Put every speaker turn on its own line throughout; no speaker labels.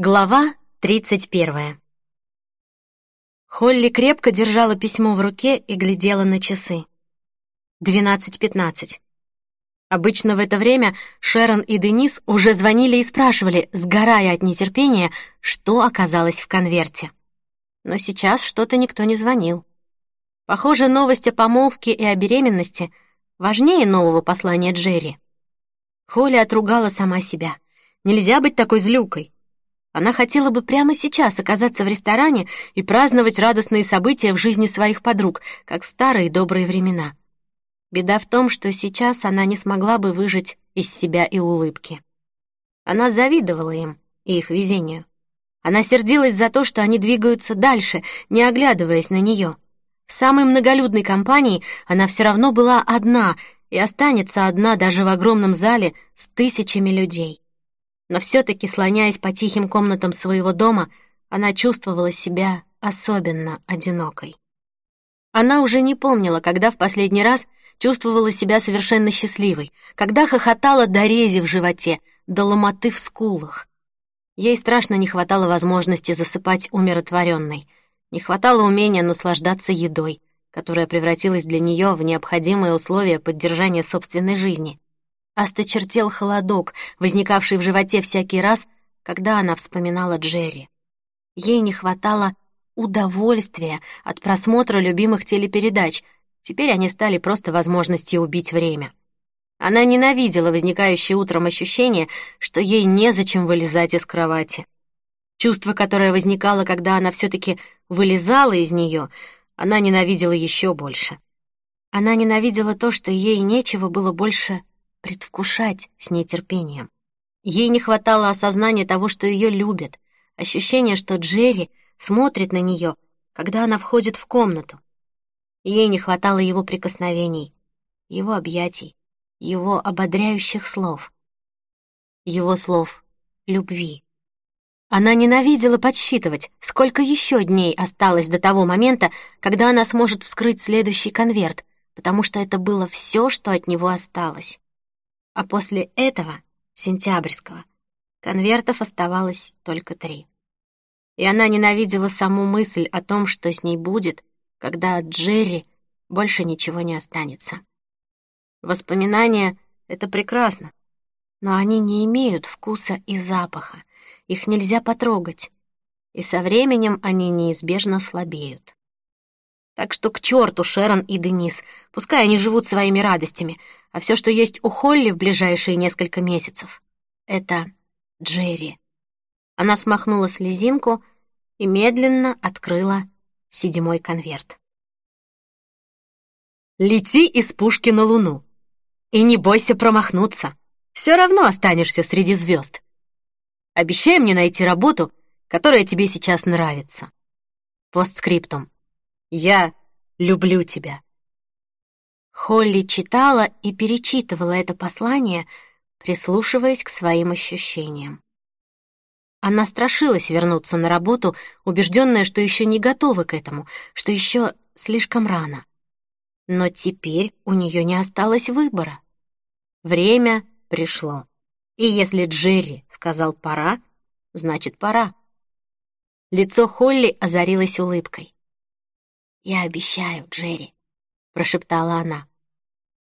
Глава тридцать первая. Холли крепко держала письмо в руке и глядела на часы. Двенадцать пятнадцать. Обычно в это время Шерон и Денис уже звонили и спрашивали, сгорая от нетерпения, что оказалось в конверте. Но сейчас что-то никто не звонил. Похоже, новость о помолвке и о беременности важнее нового послания Джерри. Холли отругала сама себя. Нельзя быть такой злюкой. Она хотела бы прямо сейчас оказаться в ресторане и праздновать радостные события в жизни своих подруг, как в старые добрые времена. Беда в том, что сейчас она не смогла бы выжить из себя и улыбки. Она завидовала им и их везению. Она сердилась за то, что они двигаются дальше, не оглядываясь на нее. В самой многолюдной компании она все равно была одна и останется одна даже в огромном зале с тысячами людей но все-таки, слоняясь по тихим комнатам своего дома, она чувствовала себя особенно одинокой. Она уже не помнила, когда в последний раз чувствовала себя совершенно счастливой, когда хохотала до рези в животе, до ломоты в скулах. Ей страшно не хватало возможности засыпать умиротворенной, не хватало умения наслаждаться едой, которая превратилась для нее в необходимые условия поддержания собственной жизни. Осточертел холодок, возникавший в животе всякий раз, когда она вспоминала Джерри. Ей не хватало удовольствия от просмотра любимых телепередач, теперь они стали просто возможностью убить время. Она ненавидела возникающее утром ощущение, что ей незачем вылезать из кровати. Чувство, которое возникало, когда она все-таки вылезала из нее, она ненавидела еще больше. Она ненавидела то, что ей нечего было больше предвкушать с нетерпением. Ей не хватало осознания того, что ее любят, ощущения, что Джерри смотрит на нее, когда она входит в комнату. Ей не хватало его прикосновений, его объятий, его ободряющих слов, его слов любви. Она ненавидела подсчитывать, сколько еще дней осталось до того момента, когда она сможет вскрыть следующий конверт, потому что это было все, что от него осталось. А после этого, сентябрьского, конвертов оставалось только три. И она ненавидела саму мысль о том, что с ней будет, когда от Джерри больше ничего не останется. Воспоминания — это прекрасно, но они не имеют вкуса и запаха, их нельзя потрогать, и со временем они неизбежно слабеют. Так что к черту Шерон и Денис, пускай они живут своими радостями, а все, что есть у Холли в ближайшие несколько месяцев, это Джерри. Она смахнула слезинку и медленно открыла седьмой конверт. «Лети из пушки на Луну и не бойся промахнуться. Все равно останешься среди звезд. Обещай мне найти работу, которая тебе сейчас нравится. Постскриптум. Я люблю тебя. Холли читала и перечитывала это послание, прислушиваясь к своим ощущениям. Она страшилась вернуться на работу, убежденная, что еще не готова к этому, что еще слишком рано. Но теперь у нее не осталось выбора. Время пришло. И если Джерри сказал «пора», значит «пора». Лицо Холли озарилось улыбкой. «Я обещаю, Джерри», — прошептала она.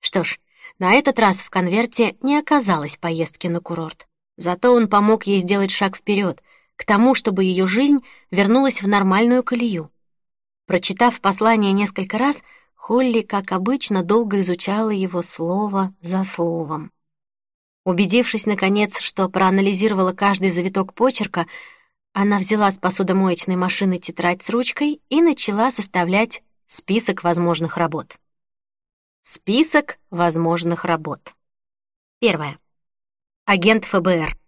Что ж, на этот раз в конверте не оказалось поездки на курорт. Зато он помог ей сделать шаг вперед, к тому, чтобы ее жизнь вернулась в нормальную колею. Прочитав послание несколько раз, Холли, как обычно, долго изучала его слово за словом. Убедившись, наконец, что проанализировала каждый завиток почерка, она взяла с посудомоечной машины тетрадь с ручкой и начала составлять список возможных работ. Список возможных работ. Первое. Агент ФБР.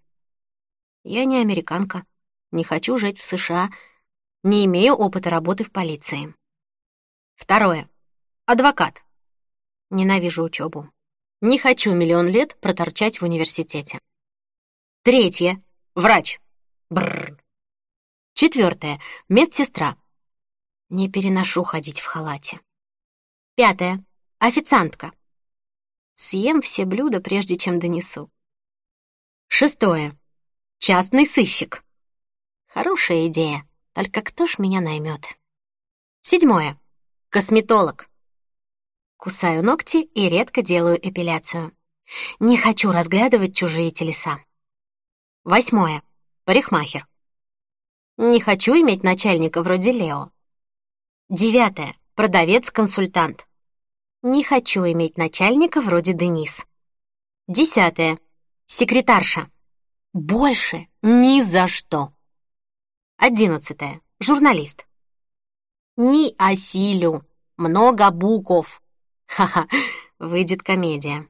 Я не американка, не хочу жить в США, не имею опыта работы в полиции. Второе. Адвокат. Ненавижу учебу. Не хочу миллион лет проторчать в университете. Третье. Врач. Бррр. Четвертое. Медсестра. Не переношу ходить в халате. Пятое. Официантка. Съем все блюда, прежде чем донесу. Шестое. Частный сыщик. Хорошая идея, только кто ж меня наймет? Седьмое. Косметолог. Кусаю ногти и редко делаю эпиляцию. Не хочу разглядывать чужие телеса. Восьмое. Парикмахер. Не хочу иметь начальника вроде Лео. Девятое. Продавец-консультант. Не хочу иметь начальника вроде Денис. Десятое. Секретарша. Больше ни за что. Одиннадцатое. Журналист. Не осилю. Много букв. Ха-ха, выйдет комедия.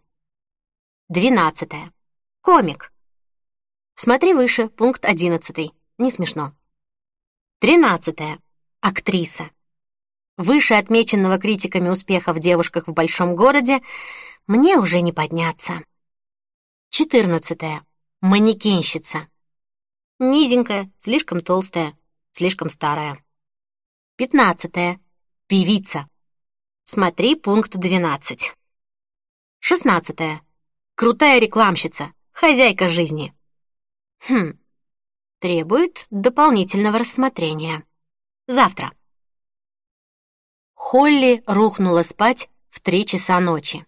Двенадцатое. Комик. Смотри выше, пункт одиннадцатый. Не смешно. Тринадцатое. Актриса. Выше отмеченного критиками успеха в девушках в большом городе мне уже не подняться. Четырнадцатое. Манекенщица. Низенькая, слишком толстая, слишком старая. Пятнадцатое. Певица. Смотри пункт двенадцать. Шестнадцатое. Крутая рекламщица, хозяйка жизни. Хм, требует дополнительного рассмотрения. Завтра. Холли рухнула спать в три часа ночи.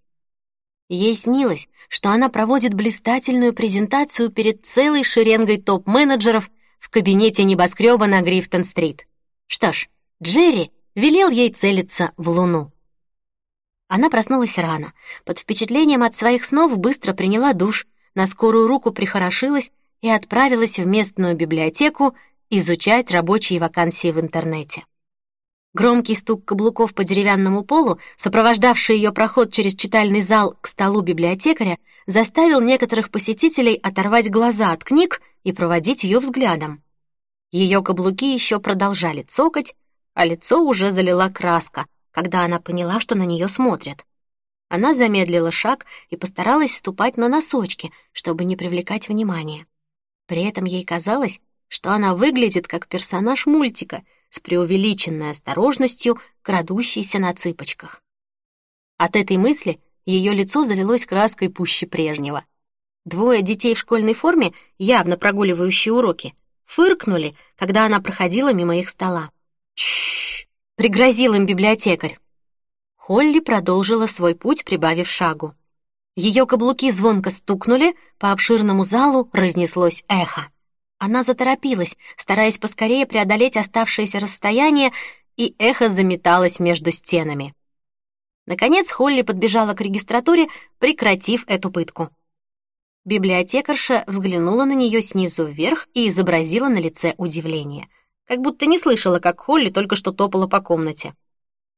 Ей снилось, что она проводит блистательную презентацию перед целой шеренгой топ-менеджеров в кабинете небоскреба на Грифтон-стрит. Что ж, Джерри велел ей целиться в луну. Она проснулась рано. Под впечатлением от своих снов быстро приняла душ, на скорую руку прихорошилась и отправилась в местную библиотеку изучать рабочие вакансии в интернете. Громкий стук каблуков по деревянному полу, сопровождавший ее проход через читальный зал к столу библиотекаря, заставил некоторых посетителей оторвать глаза от книг и проводить ее взглядом. Ее каблуки еще продолжали цокать, а лицо уже залила краска — когда она поняла, что на нее смотрят. Она замедлила шаг и постаралась ступать на носочки, чтобы не привлекать внимания. При этом ей казалось, что она выглядит как персонаж мультика с преувеличенной осторожностью, крадущейся на цыпочках. От этой мысли ее лицо залилось краской пуще прежнего. Двое детей в школьной форме, явно прогуливающие уроки, фыркнули, когда она проходила мимо их стола. «Тш-ш-ш!» Пригрозил им библиотекарь. Холли продолжила свой путь, прибавив шагу. Ее каблуки звонко стукнули, по обширному залу разнеслось эхо. Она заторопилась, стараясь поскорее преодолеть оставшееся расстояние, и эхо заметалось между стенами. Наконец Холли подбежала к регистратуре, прекратив эту пытку. Библиотекарша взглянула на нее снизу вверх и изобразила на лице удивление как будто не слышала, как Холли только что топала по комнате.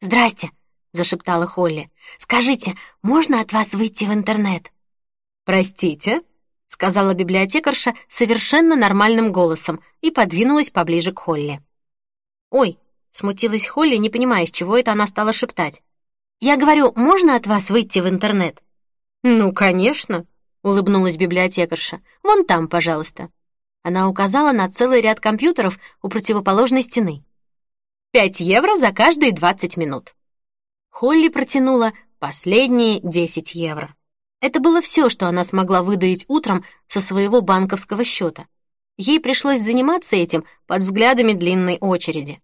«Здрасте», — зашептала Холли. «Скажите, можно от вас выйти в интернет?» «Простите», — сказала библиотекарша совершенно нормальным голосом и подвинулась поближе к Холли. «Ой», — смутилась Холли, не понимая, с чего это она стала шептать. «Я говорю, можно от вас выйти в интернет?» «Ну, конечно», — улыбнулась библиотекарша. «Вон там, пожалуйста». Она указала на целый ряд компьютеров у противоположной стены. «Пять евро за каждые двадцать минут». Холли протянула последние десять евро. Это было все, что она смогла выдаить утром со своего банковского счета. Ей пришлось заниматься этим под взглядами длинной очереди.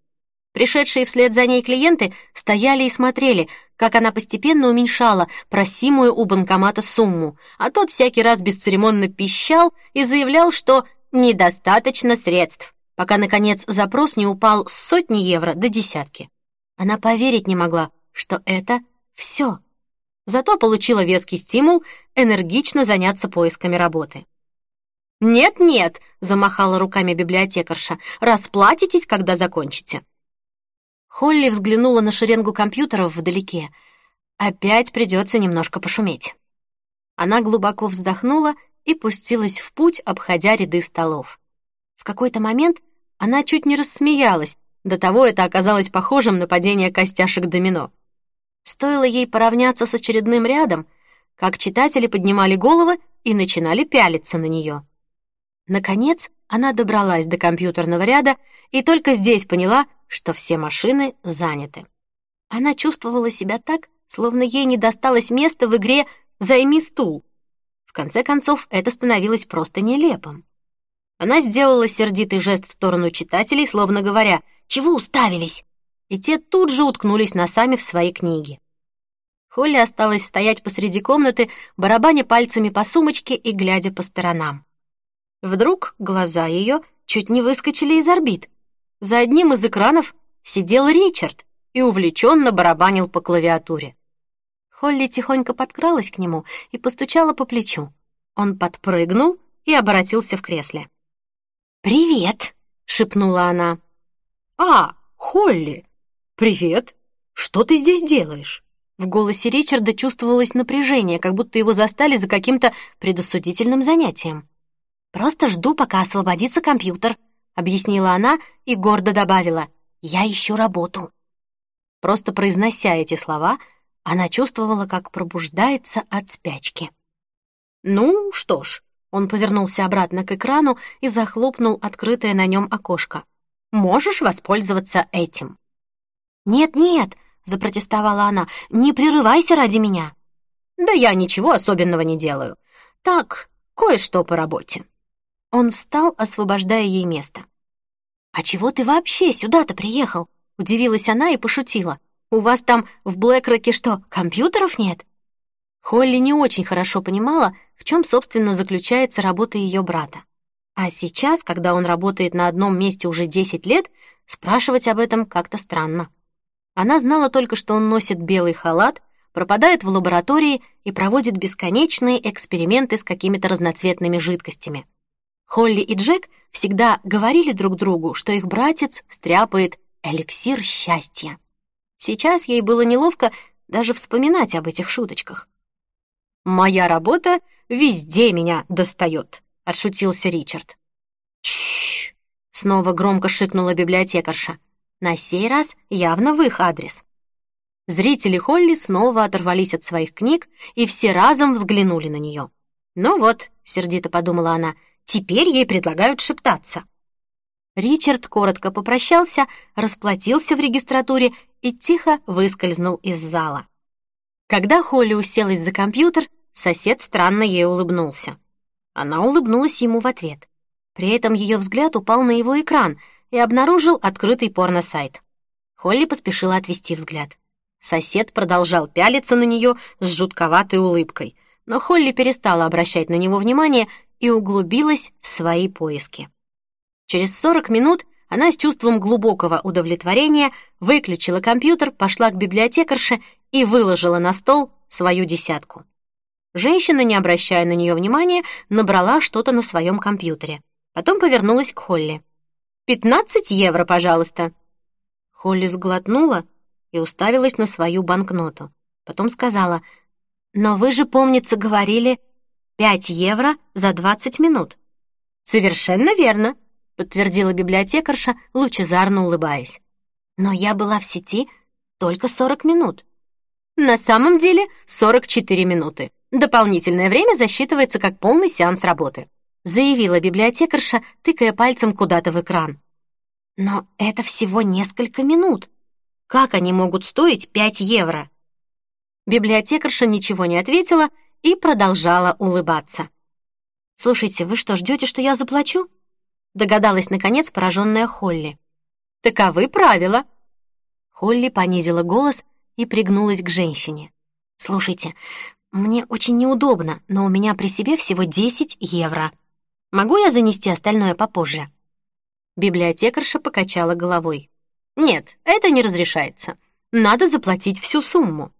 Пришедшие вслед за ней клиенты стояли и смотрели, как она постепенно уменьшала просимую у банкомата сумму, а тот всякий раз бесцеремонно пищал и заявлял, что недостаточно средств, пока, наконец, запрос не упал с сотни евро до десятки. Она поверить не могла, что это все. Зато получила веский стимул энергично заняться поисками работы. «Нет-нет», — замахала руками библиотекарша, «расплатитесь, когда закончите». Холли взглянула на шеренгу компьютеров вдалеке. Опять придется немножко пошуметь. Она глубоко вздохнула и пустилась в путь, обходя ряды столов. В какой-то момент она чуть не рассмеялась, до того это оказалось похожим на падение костяшек домино. Стоило ей поравняться с очередным рядом, как читатели поднимали головы и начинали пялиться на нее. Наконец, она добралась до компьютерного ряда и только здесь поняла, что все машины заняты. Она чувствовала себя так, словно ей не досталось места в игре «Займи стул», конце концов, это становилось просто нелепым. Она сделала сердитый жест в сторону читателей, словно говоря «Чего уставились?» И те тут же уткнулись носами в свои книги. Холли осталась стоять посреди комнаты, барабаня пальцами по сумочке и глядя по сторонам. Вдруг глаза ее чуть не выскочили из орбит. За одним из экранов сидел Ричард и увлеченно барабанил по клавиатуре. Холли тихонько подкралась к нему и постучала по плечу. Он подпрыгнул и оборотился в кресле. «Привет!» — шепнула она.
«А, Холли! Привет! Что ты здесь делаешь?»
В голосе Ричарда чувствовалось напряжение, как будто его застали за каким-то предосудительным занятием. «Просто жду, пока освободится компьютер», — объяснила она и гордо добавила. «Я ищу работу». Просто произнося эти слова, она чувствовала, как пробуждается от спячки.
«Ну, что ж», — он повернулся обратно к экрану и захлопнул открытое на нем окошко. «Можешь воспользоваться этим».
«Нет-нет», запротестовала она. «Не прерывайся ради меня!»
«Да я ничего особенного не делаю. Так, кое-что по работе».
Он встал, освобождая ей место. «А чего ты вообще сюда-то приехал?» Удивилась она и пошутила. «У вас там в Блэкроке что, компьютеров нет?» Холли не очень хорошо понимала, в чем, собственно, заключается работа ее брата. А сейчас, когда он работает на одном месте уже 10 лет, спрашивать об этом как-то странно. Она знала только, что он носит белый халат, пропадает в лаборатории и проводит бесконечные эксперименты с какими-то разноцветными жидкостями. Холли и Джек всегда говорили друг другу, что их братец стряпает эликсир счастья. Сейчас ей было неловко даже вспоминать об этих шуточках.
«Моя работа везде меня достает», — отшутился Ричард.
«Чш!» — снова громко шикнула библиотекарша. На сей раз явно в их адрес. Зрители Холли снова оторвались от своих книг и все разом взглянули на нее. «Ну вот», — сердито подумала она, — «теперь ей предлагают шептаться». Ричард коротко попрощался, расплатился в регистратуре и тихо выскользнул из зала. Когда Холли уселась за компьютер, сосед странно ей улыбнулся. Она улыбнулась ему в ответ. При этом ее взгляд упал на его экран — и обнаружил открытый порно-сайт. Холли поспешила отвести взгляд. Сосед продолжал пялиться на нее с жутковатой улыбкой, но Холли перестала обращать на него внимание и углубилась в свои поиски. Через 40 минут она с чувством глубокого удовлетворения выключила компьютер, пошла к библиотекарше и выложила на стол свою десятку. Женщина, не обращая на нее внимания, набрала что-то на своем компьютере. Потом повернулась к Холли. Пятнадцать евро, пожалуйста». Холли сглотнула и уставилась на свою банкноту. Потом сказала, «Но вы же, помнится, говорили пять евро за двадцать минут». «Совершенно верно», — подтвердила библиотекарша, лучезарно улыбаясь. «Но я была в сети только сорок минут». «На самом деле сорок четыре минуты. Дополнительное время засчитывается как полный сеанс работы» заявила библиотекарша, тыкая пальцем куда-то в экран. «Но это всего несколько минут. Как они могут стоить пять евро?» Библиотекарша ничего не ответила и продолжала улыбаться. «Слушайте, вы что, ждете, что я заплачу?» Догадалась, наконец, пораженная Холли. «Таковы правила». Холли понизила голос и пригнулась к женщине. «Слушайте, мне очень неудобно, но у меня при себе всего 10 евро. Могу я занести остальное попозже?» Библиотекарша покачала головой. «Нет, это не разрешается. Надо заплатить всю сумму».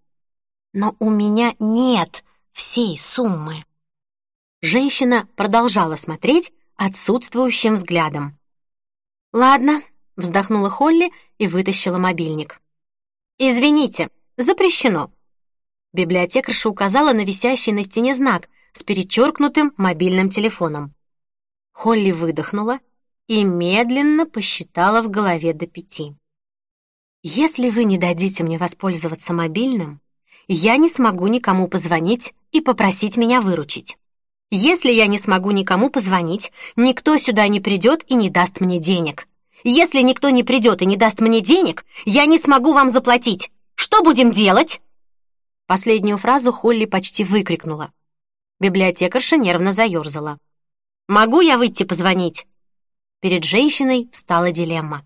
«Но у меня нет всей суммы». Женщина продолжала смотреть отсутствующим взглядом. «Ладно», — вздохнула Холли и вытащила мобильник. «Извините, запрещено». Библиотекарша указала на висящий на стене знак с перечеркнутым мобильным телефоном. Холли выдохнула и медленно посчитала в голове до пяти. «Если вы не дадите мне воспользоваться мобильным, я не смогу никому позвонить и попросить меня выручить. Если я не смогу никому позвонить, никто сюда не придет и не даст мне денег. Если никто не придет и не даст мне денег, я не смогу вам заплатить. Что будем делать?» Последнюю фразу Холли почти выкрикнула. Библиотекарша нервно заерзала. Могу я выйти позвонить?» Перед женщиной стала дилемма.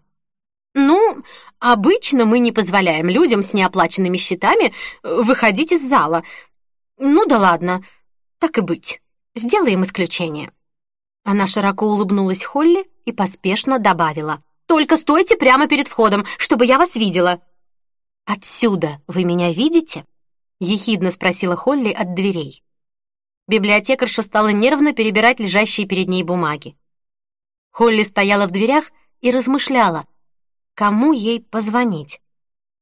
«Ну, обычно мы не позволяем людям с неоплаченными счетами э, выходить из зала. Ну да ладно, так и быть. Сделаем исключение». Она широко улыбнулась Холли и поспешно добавила. «Только стойте прямо перед входом, чтобы я вас видела». «Отсюда вы меня видите?» — ехидно спросила Холли от дверей. Библиотекарша стала нервно перебирать лежащие перед ней бумаги. Холли стояла в дверях и размышляла, кому ей позвонить.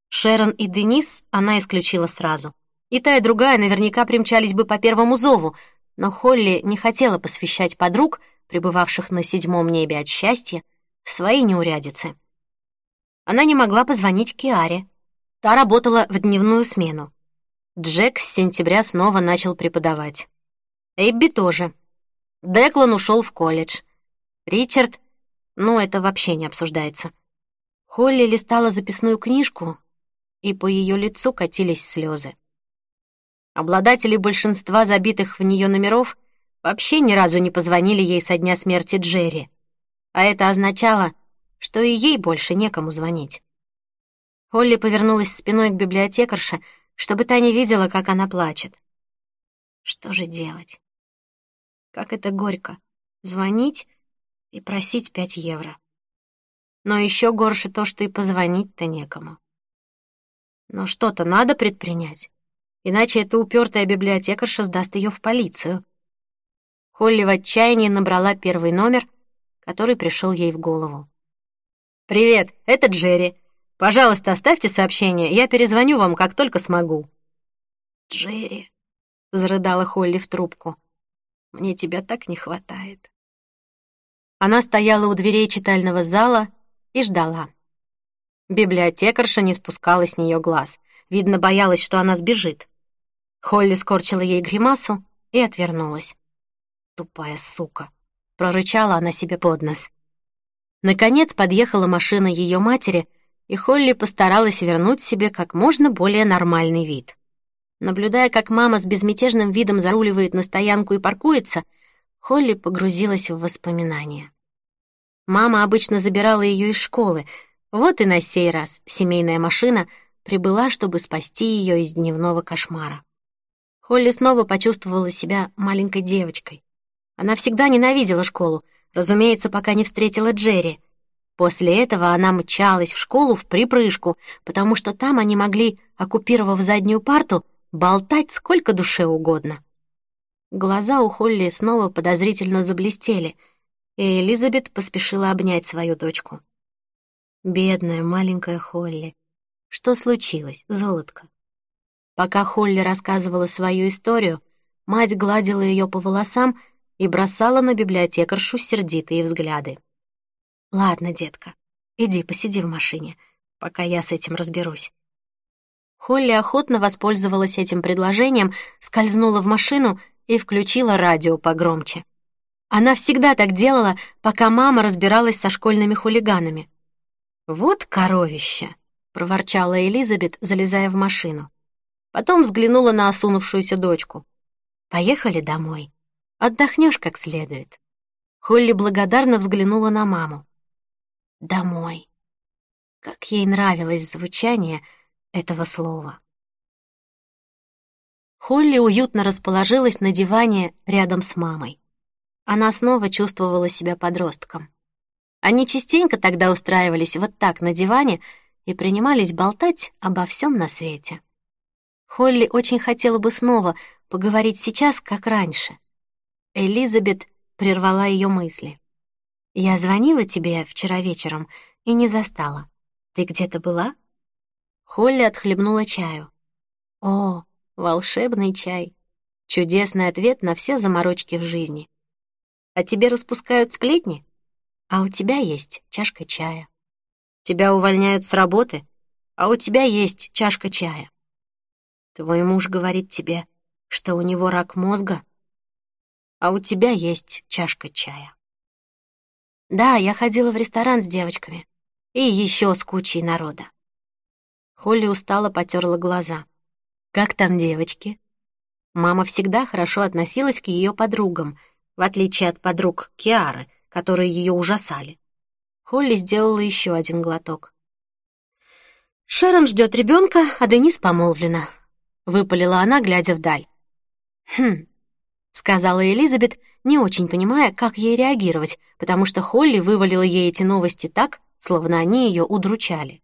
Шерон и Денис она исключила сразу. И та, и другая наверняка примчались бы по первому зову, но Холли не хотела посвящать подруг, пребывавших на седьмом небе от счастья, в свои неурядицы. Она не могла позвонить Киаре. Та работала в дневную смену. Джек с сентября снова начал преподавать. Эбби тоже. Деклан ушел в колледж. Ричард... Ну, это вообще не обсуждается. Холли листала записную книжку, и по ее лицу катились слезы. Обладатели большинства забитых в нее номеров вообще ни разу не позвонили ей со дня смерти Джерри, а это означало, что и ей больше некому звонить. Холли повернулась спиной к библиотекарше, чтобы та не видела, как она плачет. Что же делать? Как это горько — звонить и просить пять евро. Но еще горше то, что и позвонить-то некому. Но что-то надо предпринять, иначе эта упертая библиотекарша сдаст ее в полицию. Холли в отчаянии набрала первый номер, который пришел ей в голову. «Привет, это Джерри. Пожалуйста, оставьте сообщение, я перезвоню вам, как только смогу».
«Джерри», — зарыдала Холли в трубку, — «мне тебя так не хватает».
Она стояла у дверей читального зала и ждала. Библиотекарша не спускала с нее глаз. Видно, боялась, что она сбежит. Холли скорчила ей гримасу и отвернулась. «Тупая сука!» — прорычала она себе под нос. Наконец подъехала машина ее матери, и Холли постаралась вернуть себе как можно более нормальный вид. Наблюдая, как мама с безмятежным видом заруливает на стоянку и паркуется, Холли погрузилась в воспоминания. Мама обычно забирала ее из школы, вот и на сей раз семейная машина прибыла, чтобы спасти ее из дневного кошмара. Холли снова почувствовала себя маленькой девочкой. Она всегда ненавидела школу, разумеется, пока не встретила Джерри. После этого она мчалась в школу в припрыжку, потому что там они могли, оккупировав заднюю парту, болтать сколько душе угодно. Глаза у Холли снова подозрительно заблестели, и Элизабет поспешила обнять свою дочку. Бедная маленькая Холли. Что случилось, золотко? Пока Холли рассказывала свою историю, мать гладила ее по волосам и бросала на библиотекаршу сердитые взгляды. «Ладно, детка, иди посиди в машине, пока я с этим разберусь». Холли охотно воспользовалась этим предложением, скользнула в машину и включила радио погромче. Она всегда так делала, пока мама разбиралась со школьными хулиганами. «Вот коровище!» — проворчала Элизабет, залезая в машину. Потом взглянула на осунувшуюся дочку. «Поехали домой». Отдохнешь как следует». Холли благодарно взглянула на маму. «Домой». Как ей нравилось звучание этого слова. Холли уютно расположилась на диване рядом с мамой. Она снова чувствовала себя подростком. Они частенько тогда устраивались вот так на диване и принимались болтать обо всем на свете. Холли очень хотела бы снова поговорить сейчас, как раньше — Элизабет прервала ее мысли. «Я звонила тебе вчера вечером и не застала. Ты где-то была?» Холли отхлебнула чаю. «О, волшебный чай! Чудесный ответ на все заморочки в жизни. А тебе распускают сплетни? А у тебя есть чашка чая. Тебя увольняют с работы, а у тебя есть чашка чая. Твой муж говорит тебе, что у него рак мозга, а у тебя есть чашка чая. Да, я ходила в ресторан с девочками и еще с кучей народа. Холли устало потерла глаза. Как там девочки? Мама всегда хорошо относилась к ее подругам.
в отличие от подруг Киары, которые ее ужасали. Холли сделала еще один глоток. «Шерон ждет ребенка, а Денис помолвлена», — выпалила она, глядя вдаль. «Хм», — сказала Элизабет, не очень понимая, как ей реагировать, потому что Холли вывалила ей эти новости так, словно они ее удручали.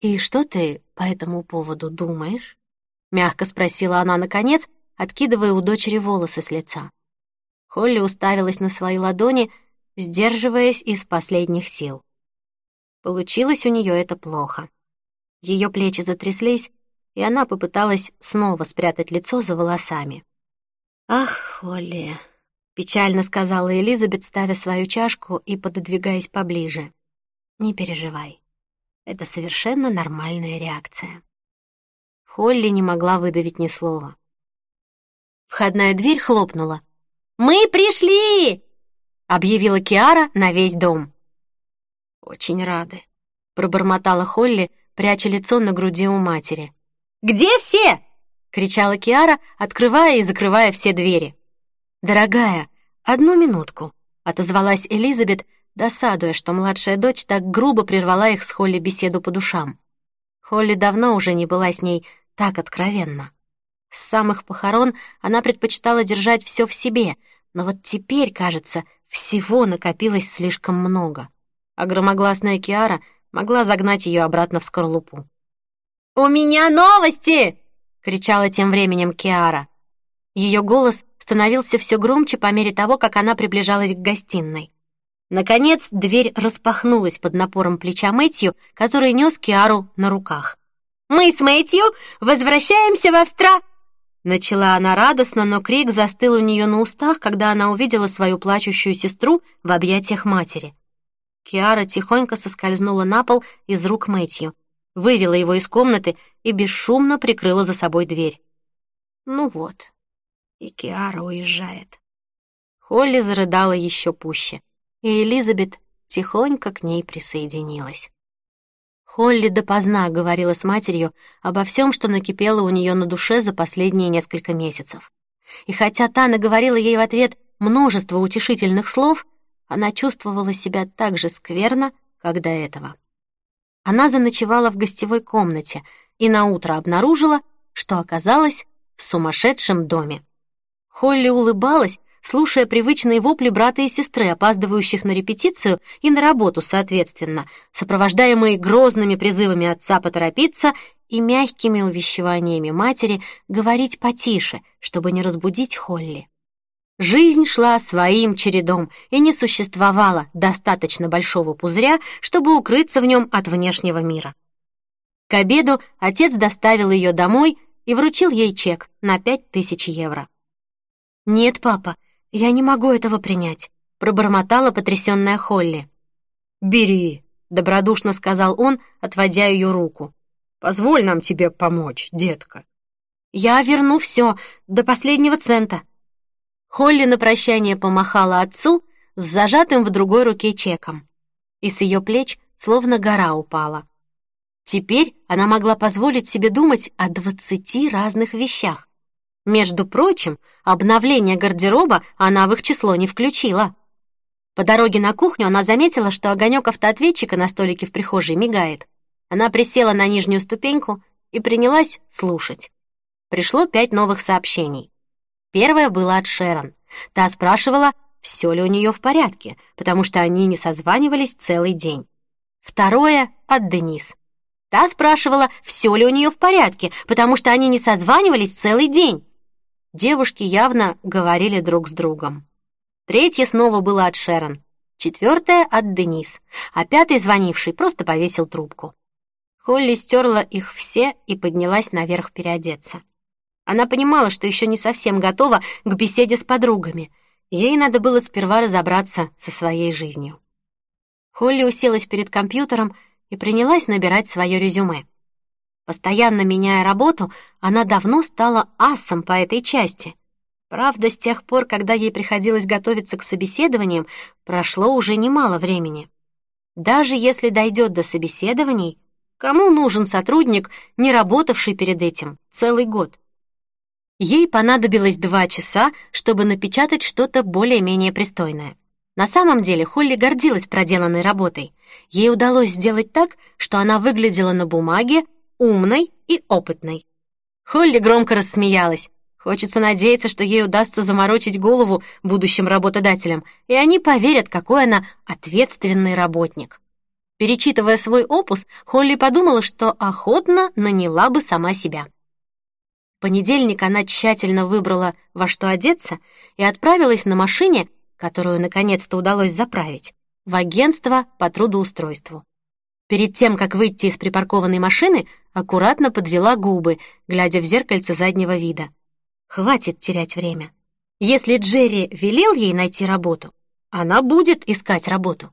«И что ты по этому поводу думаешь?» — мягко спросила она наконец, откидывая у дочери волосы с лица. Холли уставилась на свои ладони, сдерживаясь из последних сил. Получилось у нее это плохо. Ее плечи затряслись, и она попыталась снова спрятать лицо за волосами. «Ах, Холли», — печально сказала Элизабет, ставя свою чашку и пододвигаясь поближе. «Не переживай. Это совершенно нормальная реакция». Холли не могла выдавить ни слова. Входная дверь хлопнула. «Мы пришли!» — объявила Киара на весь дом. «Очень рады», — пробормотала Холли, пряча лицо на груди у матери. «Где все?» — кричала Киара, открывая и закрывая все двери. «Дорогая, одну минутку», — отозвалась Элизабет, досадуя, что младшая дочь так грубо прервала их с Холли беседу по душам. Холли давно уже не была с ней так откровенна. С самых похорон она предпочитала держать все в себе, но вот теперь, кажется, всего накопилось слишком много. А громогласная Киара — могла загнать ее обратно в скорлупу. «У меня новости!» — кричала тем временем Киара. Ее голос становился все громче по мере того, как она приближалась к гостиной. Наконец, дверь распахнулась под напором плеча Мэтью, который нес Киару на руках. «Мы с Мэтью возвращаемся в Австра...» Начала она радостно, но крик застыл у нее на устах, когда она увидела свою плачущую сестру в объятиях матери. Киара тихонько соскользнула на пол из рук Мэтью, вывела его из комнаты и бесшумно прикрыла за собой дверь. Ну вот, и Киара уезжает. Холли зарыдала еще пуще, и Элизабет тихонько к ней присоединилась. Холли допоздна говорила с матерью обо всем, что накипело у нее на душе за последние несколько месяцев. И хотя та наговорила ей в ответ множество утешительных слов, она чувствовала себя так же скверно, как до этого. Она заночевала в гостевой комнате и наутро обнаружила, что оказалась в сумасшедшем доме. Холли улыбалась, слушая привычные вопли брата и сестры, опаздывающих на репетицию и на работу, соответственно, сопровождаемые грозными призывами отца поторопиться и мягкими увещеваниями матери говорить потише, чтобы не разбудить Холли. Жизнь шла своим чередом, и не существовало достаточно большого пузыря, чтобы укрыться в нем от внешнего мира. К обеду отец доставил ее домой и вручил ей чек на пять тысяч евро. «Нет, папа, я не могу этого принять», — пробормотала потрясённая Холли.
«Бери», — добродушно сказал он, отводя ее руку. «Позволь нам тебе помочь, детка».
«Я верну все до последнего цента», Холли на прощание помахала отцу с зажатым в другой руке чеком. И с ее плеч словно гора упала. Теперь она могла позволить себе думать о двадцати разных вещах. Между прочим, обновление гардероба она в их число не включила. По дороге на кухню она заметила, что огонек автоответчика на столике в прихожей мигает. Она присела на нижнюю ступеньку и принялась слушать. Пришло пять новых сообщений. Первое было от Шерон. Та спрашивала, все ли у нее в порядке, потому что они не созванивались целый день. Второе — от Денис. Та спрашивала, все ли у нее в порядке, потому что они не созванивались целый день. Девушки явно говорили друг с другом. Третье снова было от Шерон. Четвертое — от Денис. А пятый звонивший просто повесил трубку. Холли стерла их все и поднялась наверх переодеться. Она понимала, что еще не совсем готова к беседе с подругами. Ей надо было сперва разобраться со своей жизнью. Холли уселась перед компьютером и принялась набирать свое резюме. Постоянно меняя работу, она давно стала асом по этой части. Правда, с тех пор, когда ей приходилось готовиться к собеседованиям, прошло уже немало времени. Даже если дойдет до собеседований, кому нужен сотрудник, не работавший перед этим целый год?
Ей понадобилось два часа, чтобы напечатать что-то более-менее пристойное. На самом деле Холли гордилась проделанной работой. Ей удалось сделать так, что она выглядела на бумаге умной и опытной. Холли громко рассмеялась. Хочется надеяться, что ей удастся заморочить голову будущим работодателям, и они поверят, какой она ответственный работник. Перечитывая свой опус, Холли подумала, что охотно наняла бы сама себя. В понедельник она тщательно выбрала, во что одеться, и отправилась на машине, которую наконец-то удалось заправить, в агентство по трудоустройству. Перед тем, как выйти из припаркованной машины, аккуратно подвела губы, глядя в зеркальце заднего вида. Хватит терять время. Если Джерри велел ей найти работу, она будет искать работу.